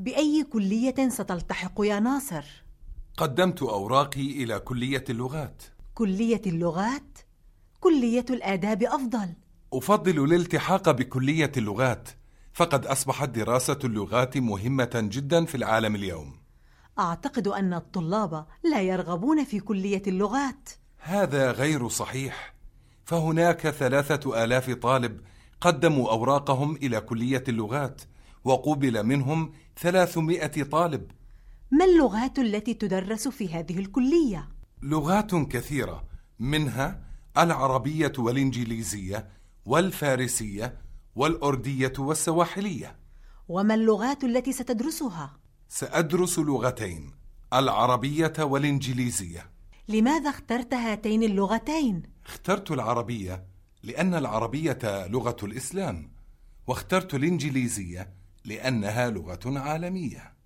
بأي كلية ستلتحق يا ناصر؟ قدمت أوراقي إلى كلية اللغات. كلية اللغات؟ كلية الآداب أفضل. أفضل الالتحاق بكلية اللغات. فقد أصبحت دراسة اللغات مهمة جدا في العالم اليوم. أعتقد أن الطلاب لا يرغبون في كلية اللغات. هذا غير صحيح. فهناك ثلاثة آلاف طالب قدموا أوراقهم إلى كلية اللغات. وقبل منهم ثلاثمائة طالب ما اللغات التي تدرس في هذه الكلية؟ لغات كثيرة منها العربية والإنجليزية والفارسية والأردية والسواحلية وما اللغات التي ستدرسها؟ سأدرس لغتين العربية والإنجليزية لماذا اخترت هاتين اللغتين؟ اخترت العربية لأن العربية لغة الإسلام واخترت الإنجليزية لأنها لغة عالمية.